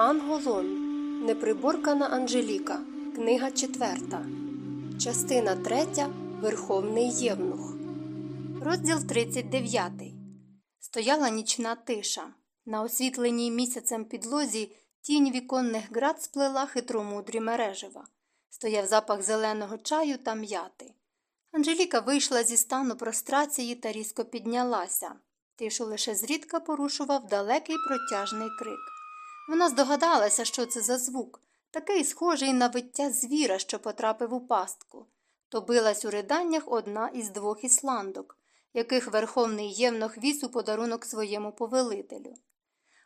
Анголон. Неприборкана Анжеліка. Книга четверта. Частина третя. Верховний Євнух. Розділ 39. Стояла нічна тиша. На освітленій місяцем підлозі тінь віконних град сплела хитромудрі мережева. Стояв запах зеленого чаю та м'яти. Анжеліка вийшла зі стану прострації та різко піднялася. Тишу лише зрідка порушував далекий протяжний крик. Вона здогадалася, що це за звук, такий схожий на виття звіра, що потрапив у пастку. То билась у риданнях одна із двох ісландок, яких верховний євнох віз у подарунок своєму повелителю.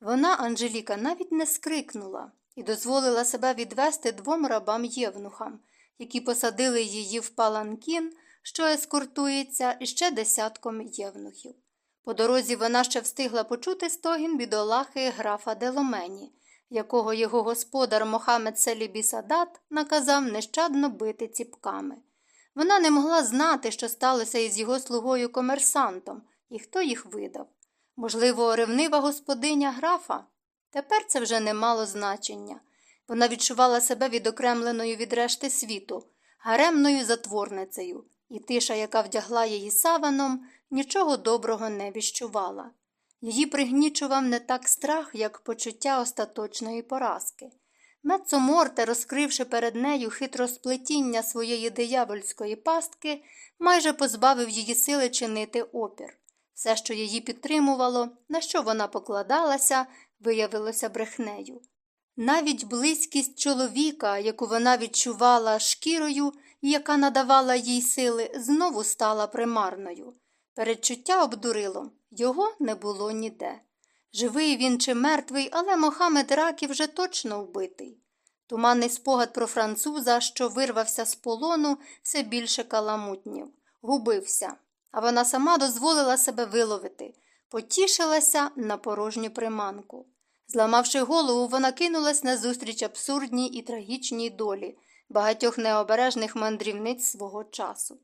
Вона, Анжеліка, навіть не скрикнула і дозволила себе відвести двом рабам євнухам, які посадили її в паланкін, що ескортується іще десятком євнухів. По дорозі вона ще встигла почути стогін бідолахи графа Деломені, якого його господар Мохамед Селібі Садат наказав нещадно бити ціпками. Вона не могла знати, що сталося із його слугою комерсантом і хто їх видав. Можливо, ревнива господиня графа? Тепер це вже не мало значення. Вона відчувала себе відокремленою від решти світу, гаремною затворницею, і тиша, яка вдягла її саваном, нічого доброго не віщувала. Її пригнічував не так страх, як почуття остаточної поразки. Мецо Морте, розкривши перед нею хитросплетіння своєї диявольської пастки, майже позбавив її сили чинити опір. Все, що її підтримувало, на що вона покладалася, виявилося брехнею. Навіть близькість чоловіка, яку вона відчувала шкірою і яка надавала їй сили, знову стала примарною. Передчуття обдурило його не було ніде. Живий він чи мертвий, але Мохамед Ракі вже точно вбитий. Туманний спогад про француза, що вирвався з полону, все більше каламутнів, губився, а вона сама дозволила себе виловити, потішилася на порожню приманку. Зламавши голову, вона кинулась назустріч абсурдній і трагічній долі багатьох необережних мандрівниць свого часу.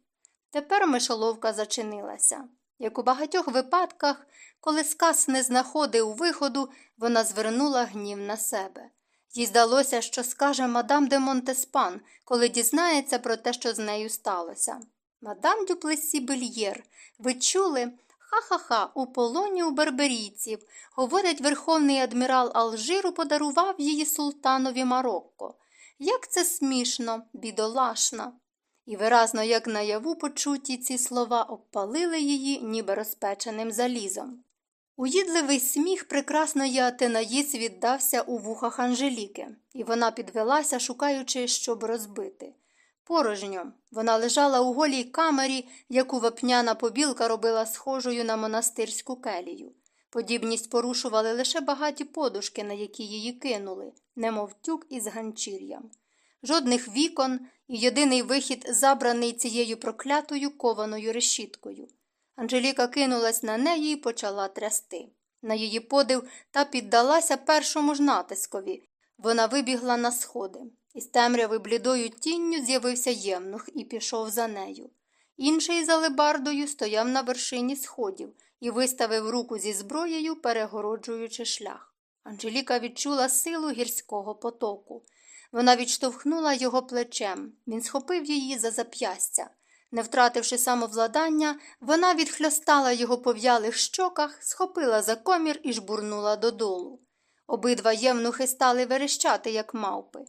Тепер мишоловка зачинилася. Як у багатьох випадках, коли сказ не знаходив виходу, вона звернула гнів на себе. Їй здалося, що скаже мадам де Монтеспан, коли дізнається про те, що з нею сталося. Мадам Дюплесі Бельєр, ви чули? Ха-ха-ха, у полоні у берберійців. Говорять, верховний адмірал Алжиру подарував її султанові Марокко. Як це смішно, бідолашна. І виразно, як наяву почуті ці слова обпалили її, ніби розпеченим залізом. Уїдливий сміх прекрасної Атенаїс віддався у вухах Анжеліки, і вона підвелася, шукаючи, щоб розбити. Порожньо вона лежала у голій камері, яку вапняна побілка робила схожою на монастирську келію. Подібність порушували лише багаті подушки, на які її кинули, немов тюк із ганчір'ям. Жодних вікон і єдиний вихід, забраний цією проклятою кованою решіткою. Анжеліка кинулась на неї і почала трясти. На її подив та піддалася першому ж натискові. Вона вибігла на сходи. Із темряви блідою тінню з'явився євнух і пішов за нею. Інший за лебардою стояв на вершині сходів і виставив руку зі зброєю, перегороджуючи шлях. Анжеліка відчула силу гірського потоку. Вона відштовхнула його плечем. Він схопив її за зап'ястя. Не втративши самовладання, вона відхльостала його по в'ялих щоках, схопила за комір і жбурнула додолу. Обидва євнухи стали верещати, як мавпи.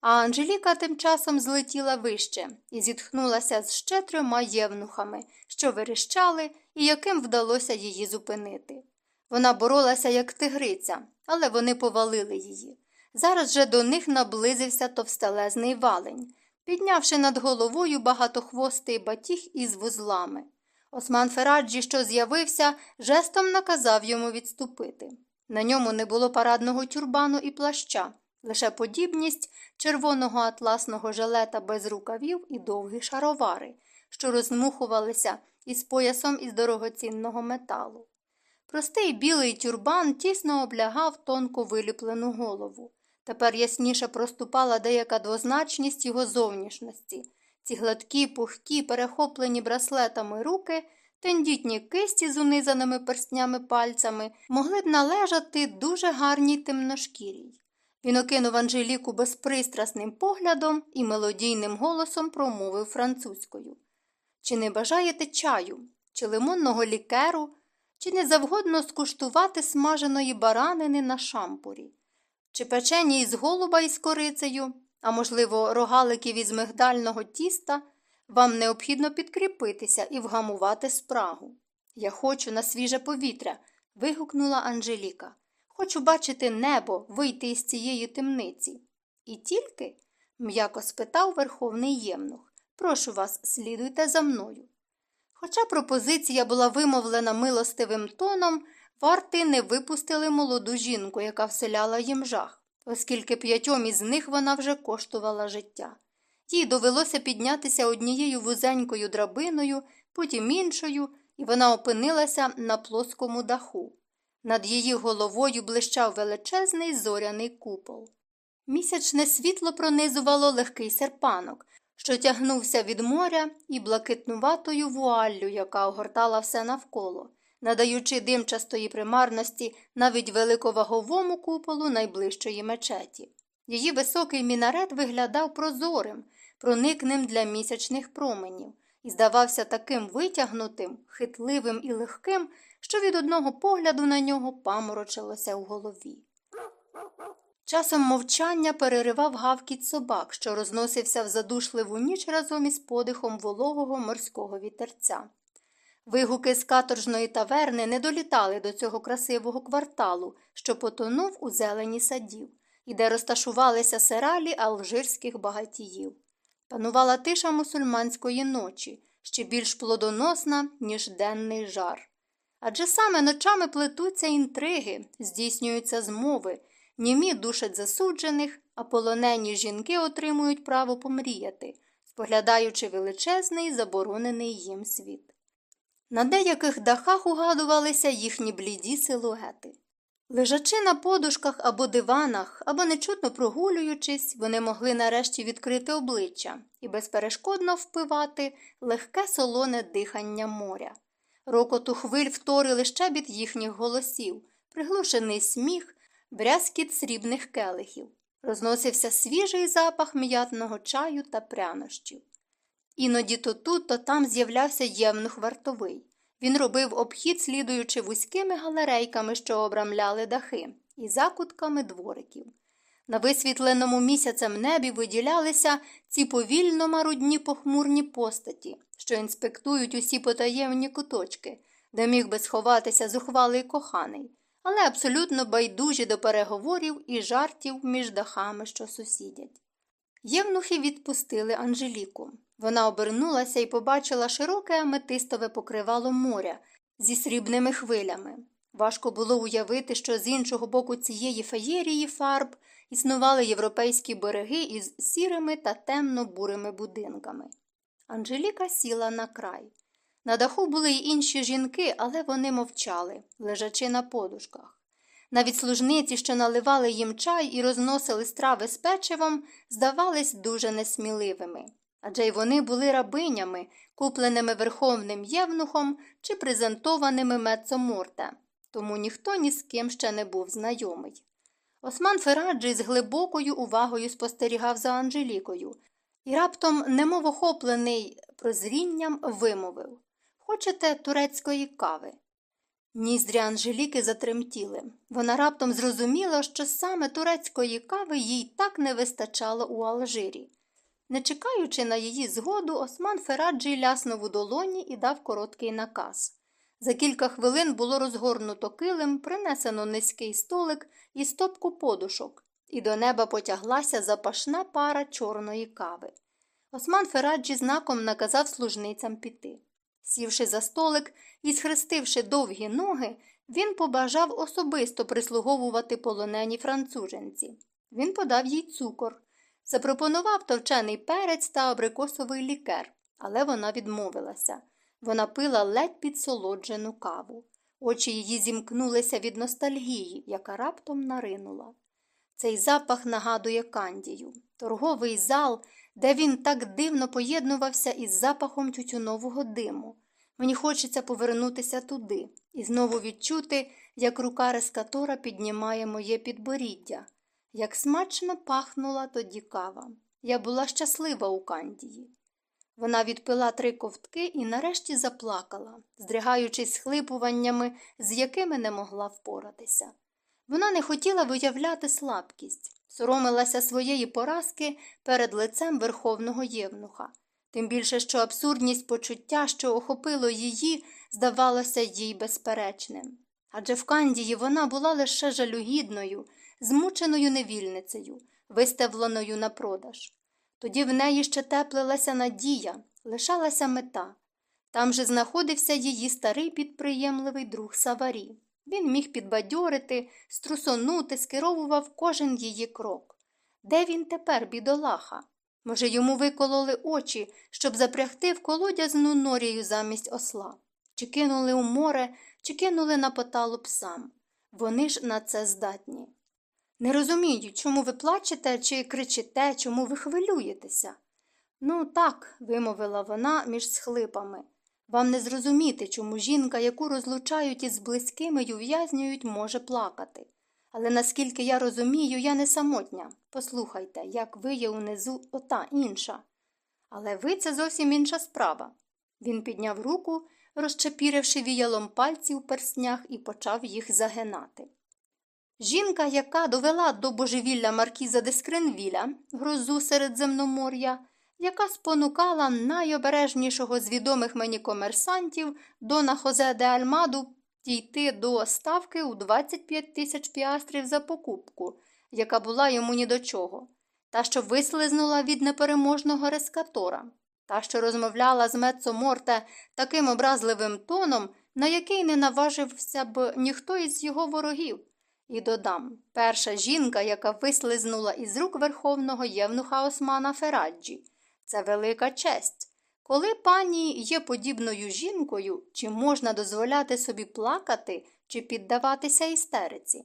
А Анжеліка тим часом злетіла вище і зітхнулася з ще трьома євнухами, що верещали і яким вдалося її зупинити. Вона боролася, як тигриця, але вони повалили її. Зараз же до них наблизився товстелезний валень, піднявши над головою багатохвостий батіг із вузлами. Осман Фераджі, що з'явився, жестом наказав йому відступити. На ньому не було парадного тюрбану і плаща, лише подібність червоного атласного жилета без рукавів і довгі шаровари, що розмухувалися із поясом із дорогоцінного металу. Простий білий тюрбан тісно облягав тонко виліплену голову. Тепер ясніше проступала деяка двозначність його зовнішності. Ці гладкі, пухкі, перехоплені браслетами руки, тендітні кисті з унизаними перстнями пальцями могли б належати дуже гарній темношкірій. Він окинув Анжеліку безпристрасним поглядом і мелодійним голосом промовив французькою. Чи не бажаєте чаю, чи лимонного лікеру, чи не завгодно скуштувати смаженої баранини на шампурі, чи печені із голуба із корицею, а можливо, рогаликів із мигдального тіста, вам необхідно підкріпитися і вгамувати спрагу. Я хочу на свіже повітря. вигукнула Анжеліка. Хочу бачити небо, вийти із цієї темниці. І тільки, м'яко спитав верховний ємнух, прошу вас, слідуйте за мною. Хоча пропозиція була вимовлена милостивим тоном, варти не випустили молоду жінку, яка вселяла їм жах, оскільки п'ятьом із них вона вже коштувала життя. Їй довелося піднятися однією вузенькою драбиною, потім іншою, і вона опинилася на плоскому даху. Над її головою блищав величезний зоряний купол. Місячне світло пронизувало легкий серпанок, що тягнувся від моря і блакитнуватою вуаллю, яка огортала все навколо, надаючи димчастої примарності навіть великоваговому куполу найближчої мечеті. Її високий мінарет виглядав прозорим, проникним для місячних променів, і здавався таким витягнутим, хитливим і легким, що від одного погляду на нього паморочилося у голові. Часом мовчання переривав гавкіт собак, що розносився в задушливу ніч разом із подихом вологого морського вітерця. Вигуки з каторжної таверни не долітали до цього красивого кварталу, що потонув у зелені садів, і де розташувалися сералі алжирських багатіїв. Панувала тиша мусульманської ночі, ще більш плодоносна, ніж денний жар. Адже саме ночами плетуться інтриги, здійснюються змови, німі душать засуджених, а полонені жінки отримують право помріяти, споглядаючи величезний заборонений їм світ. На деяких дахах угадувалися їхні бліді силуети. Лежачи на подушках або диванах, або нечутно прогулюючись, вони могли нарешті відкрити обличчя і безперешкодно впивати легке солоне дихання моря. Рокоту хвиль вторили щебіт їхніх голосів, приглушений сміх, брязкіт срібних келихів. Розносився свіжий запах м'ятного чаю та прянощів. Іноді то тут, то там з'являвся євнух вартовий. Він робив обхід, слідуючи вузькими галерейками, що обрамляли дахи, і закутками двориків. На висвітленому місяцем небі виділялися ці повільно марудні похмурні постаті, що інспектують усі потаємні куточки, де міг би сховатися зухвалий коханий, але абсолютно байдужі до переговорів і жартів між дахами, що сусідять. Євнухи відпустили Анжеліку. Вона обернулася і побачила широке аметистове покривало моря зі срібними хвилями. Важко було уявити, що з іншого боку цієї феєрії фарб існували європейські береги із сірими та темно-бурими будинками. Анжеліка сіла на край. На даху були й інші жінки, але вони мовчали, лежачи на подушках. Навіть служниці, що наливали їм чай і розносили страви з печивом, здавались дуже несміливими. Адже й вони були рабинями, купленими верховним євнухом чи презентованими мецоморте, тому ніхто ні з ким ще не був знайомий. Осман Фераджі з глибокою увагою спостерігав за Анжелікою і раптом, немов охоплений прозрінням, вимовив Хочете турецької кави? Ніздрі Анжеліки затремтіли. Вона раптом зрозуміла, що саме турецької кави їй так не вистачало у Алжирі. Не чекаючи на її згоду, Осман Фераджі ляснув у долоні і дав короткий наказ. За кілька хвилин було розгорнуто килим, принесено низький столик і стопку подушок, і до неба потяглася запашна пара чорної кави. Осман Фераджі знаком наказав служницям піти. Сівши за столик і схрестивши довгі ноги, він побажав особисто прислуговувати полонені француженці. Він подав їй цукор, запропонував товчений перець та абрикосовий лікер, але вона відмовилася. Вона пила ледь підсолоджену каву. Очі її зімкнулися від ностальгії, яка раптом наринула. Цей запах нагадує Кандію, торговий зал, де він так дивно поєднувався із запахом тютюнового диму. Мені хочеться повернутися туди і знову відчути, як рука рескатора піднімає моє підборіддя. Як смачно пахнула тоді кава. Я була щаслива у Кандії. Вона відпила три ковтки і нарешті заплакала, здригаючись схлипуваннями, з якими не могла впоратися. Вона не хотіла виявляти слабкість, соромилася своєї поразки перед лицем верховного євнуха, тим більше, що абсурдність почуття, що охопило її, здавалося їй безперечним. Адже в Кандії вона була лише жалюгідною, змученою невільницею, виставленою на продаж. Тоді в неї ще теплилася надія, лишалася мета. Там же знаходився її старий підприємливий друг Саварі. Він міг підбадьорити, струсонути, скеровував кожен її крок. Де він тепер, бідолаха? Може, йому викололи очі, щоб запрягти в колодязну норію замість осла, чи кинули у море, чи кинули на поталу псам. Вони ж на це здатні. Не розумію, чому ви плачете чи кричите, чому ви хвилюєтеся. Ну, так, вимовила вона між схлипами. Вам не зрозуміти, чому жінка, яку розлучають із близькими й ув'язнюють, може плакати. Але наскільки я розумію, я не самотня. Послухайте, як ви є унизу ота інша. Але ви це зовсім інша справа. Він підняв руку, розчепіривши віялом пальці у перснях, і почав їх загинати. Жінка, яка довела до божевілля маркіза де Скренвіля, грозу Середземномор'я, яка спонукала найобережнішого з відомих мені комерсантів Дона Хозе де Альмаду дійти до ставки у 25 тисяч піастрів за покупку, яка була йому ні до чого, та, що вислизнула від непереможного рескатора, та, що розмовляла з Мецо Морте таким образливим тоном, на який не наважився б ніхто із його ворогів. І додам перша жінка, яка вислизнула із рук верховного євнуха Османа Фераджі. Це велика честь. Коли пані є подібною жінкою, чи можна дозволяти собі плакати чи піддаватися істериці?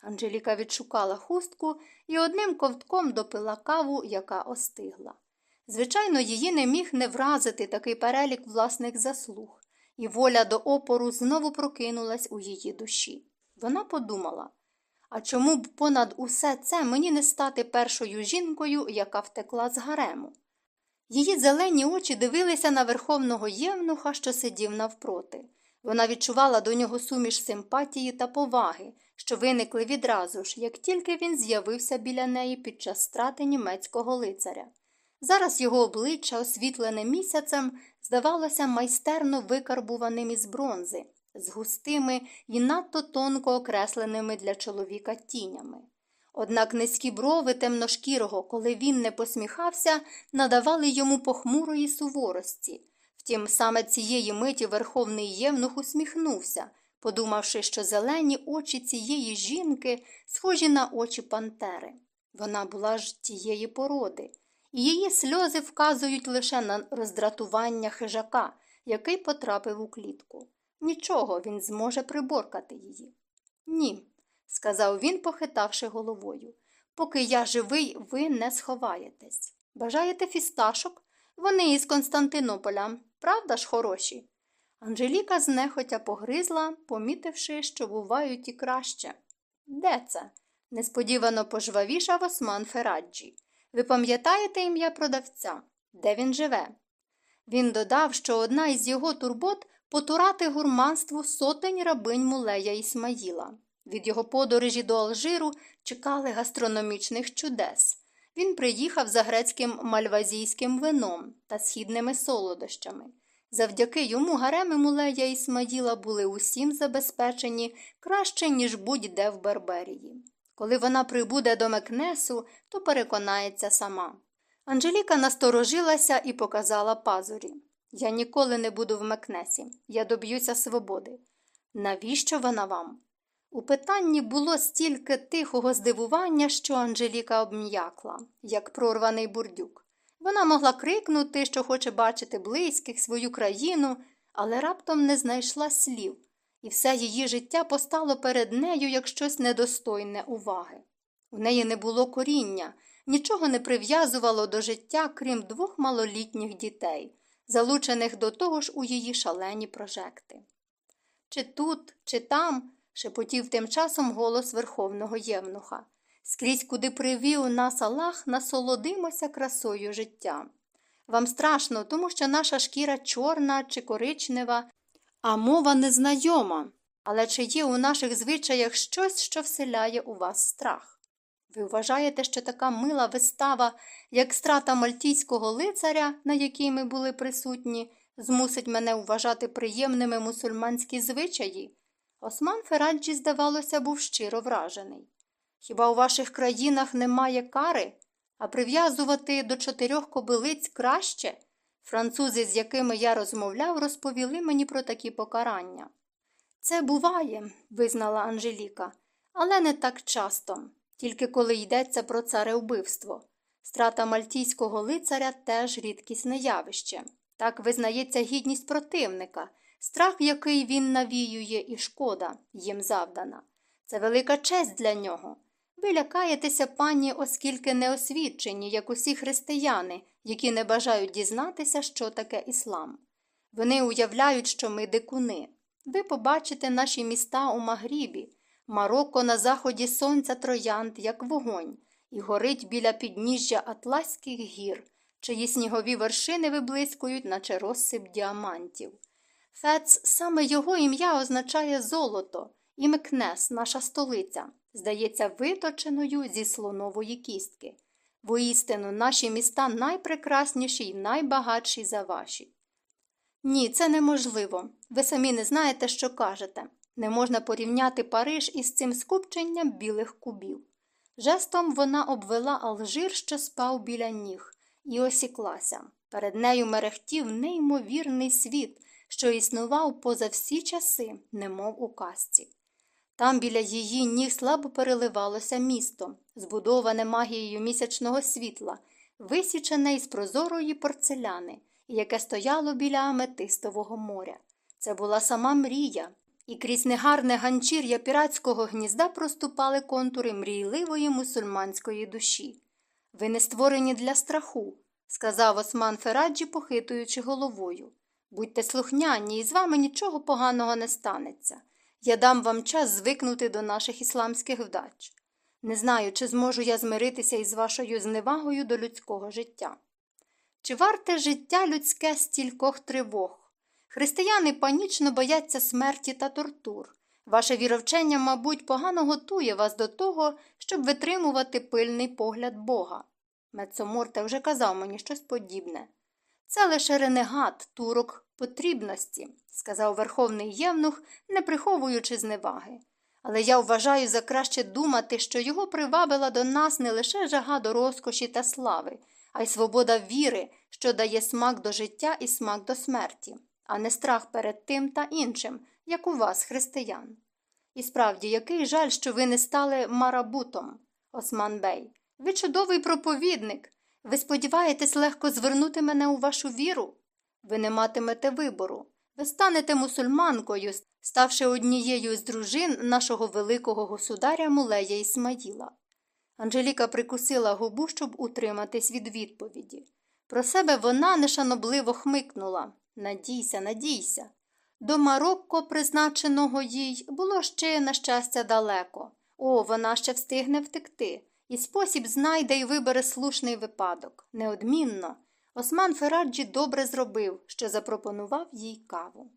Анжеліка відшукала хустку і одним ковтком допила каву, яка остигла. Звичайно, її не міг не вразити такий перелік власних заслуг, і воля до опору знову прокинулась у її душі. Вона подумала а чому б понад усе це мені не стати першою жінкою, яка втекла з гарему? Її зелені очі дивилися на верховного євнуха, що сидів навпроти. Вона відчувала до нього суміш симпатії та поваги, що виникли відразу ж, як тільки він з'явився біля неї під час страти німецького лицаря. Зараз його обличчя, освітлене місяцем, здавалося майстерно викарбуваним із бронзи, з густими і надто тонко окресленими для чоловіка тінями. Однак низькі брови темношкірого, коли він не посміхався, надавали йому похмурої суворості. Втім, саме цієї миті верховний євнух усміхнувся, подумавши, що зелені очі цієї жінки схожі на очі Пантери. Вона була ж тієї породи, і її сльози вказують лише на роздратування хижака, який потрапив у клітку. Нічого він зможе приборкати її. Ні, сказав він, похитавши головою. Поки я живий, ви не сховаєтесь. Бажаєте фісташок? Вони із Константинополя, правда ж, хороші? Анжеліка знехотя погризла, помітивши, що бувають і краще. Де це? несподівано пожвавішав Осман Фераджі. Ви пам'ятаєте ім'я продавця? Де він живе? Він додав, що одна із його турбот потурати гурманству сотень рабинь мулея Ісмаїла. Від його подорожі до Алжиру чекали гастрономічних чудес. Він приїхав за грецьким мальвазійським вином та східними солодощами. Завдяки йому гареми мулея Ісмаїла були усім забезпечені краще, ніж будь-де в Берберії. Коли вона прибуде до Мекнесу, то переконається сама. Анжеліка насторожилася і показала пазурі. Я ніколи не буду в Мекнесі, я доб'юся свободи. Навіщо вона вам? У питанні було стільки тихого здивування, що Анжеліка обм'якла, як прорваний бурдюк. Вона могла крикнути, що хоче бачити близьких, свою країну, але раптом не знайшла слів, і все її життя постало перед нею як щось недостойне уваги. У неї не було коріння, нічого не прив'язувало до життя, крім двох малолітніх дітей, залучених до того ж у її шалені прожекти. Чи тут, чи там, шепотів тим часом голос верховного євнуха. Скрізь, куди привів нас Аллах, насолодимося красою життя. Вам страшно, тому що наша шкіра чорна чи коричнева, а мова незнайома. Але чи є у наших звичаях щось, що вселяє у вас страх? Ви вважаєте, що така мила вистава, як страта мальтійського лицаря, на якій ми були присутні, змусить мене вважати приємними мусульманські звичаї? Осман Фераджі, здавалося, був щиро вражений. Хіба у ваших країнах немає кари, а прив'язувати до чотирьох кобилиць краще? Французи, з якими я розмовляв, розповіли мені про такі покарання. Це буває, визнала Анжеліка, але не так часто, тільки коли йдеться про царевбивство. Страта мальтійського лицаря теж рідкісне явище. Так визнається гідність противника, страх, який він навіює, і шкода їм завдана. Це велика честь для нього. Ви лякаєтеся, пані, оскільки не освічені, як усі християни, які не бажають дізнатися, що таке іслам. Вони уявляють, що ми дикуни. Ви побачите наші міста у Магрібі, Марокко на заході сонця троянд, як вогонь, і горить біля підніжжя Атлаських гір, чиї снігові вершини виблискують, наче розсип діамантів. Фец, саме його ім'я означає золото, і Мекнес, наша столиця, здається, виточеною зі слонової кістки. Воістину, наші міста найпрекрасніші й найбагатші за ваші. Ні, це неможливо. Ви самі не знаєте, що кажете. Не можна порівняти Париж із цим скупченням білих кубів. Жестом вона обвела Алжир, що спав біля ніг, і осіклася. Перед нею мерехтів неймовірний світ, що існував поза всі часи, немов у казці. Там біля її ніг слабо переливалося місто, збудоване магією місячного світла, висічене із прозорої порцеляни, яке стояло біля аметистового моря. Це була сама мрія, і крізь негарне ганчір'я піратського гнізда проступали контури мрійливої мусульманської душі. Ви не створені для страху, сказав Осман Фераджі, похитуючи головою. Будьте слухняні, і з вами нічого поганого не станеться. Я дам вам час звикнути до наших ісламських вдач. Не знаю, чи зможу я змиритися із вашою зневагою до людського життя. Чи варте життя людське стількох тривог? Християни панічно бояться смерті та тортур. Ваше віровчення, мабуть, погано готує вас до того, щоб витримувати пильний погляд Бога. Мецоморте вже казав мені щось подібне. Це лише ренегат, турок потрібності, сказав верховний євнух, не приховуючи зневаги. Але я вважаю за краще думати, що його привабила до нас не лише жага до розкоші та слави, а й свобода віри, що дає смак до життя і смак до смерті, а не страх перед тим та іншим, як у вас, християн. І справді, який жаль, що ви не стали марабутом, Осман Бей. Ви чудовий проповідник. Ви сподіваєтесь легко звернути мене у вашу віру? Ви не матимете вибору. Ви станете мусульманкою, ставши однією з дружин нашого великого государя Мулея Ісмаїла. Анжеліка прикусила губу, щоб утриматись від відповіді. Про себе вона нешанобливо хмикнула Надійся, надійся. До Марокко, призначеного їй, було ще, на щастя, далеко. О, вона ще встигне втекти, і спосіб знайде і вибере слушний випадок. Неодмінно. Осман Фераджі добре зробив, що запропонував їй каву.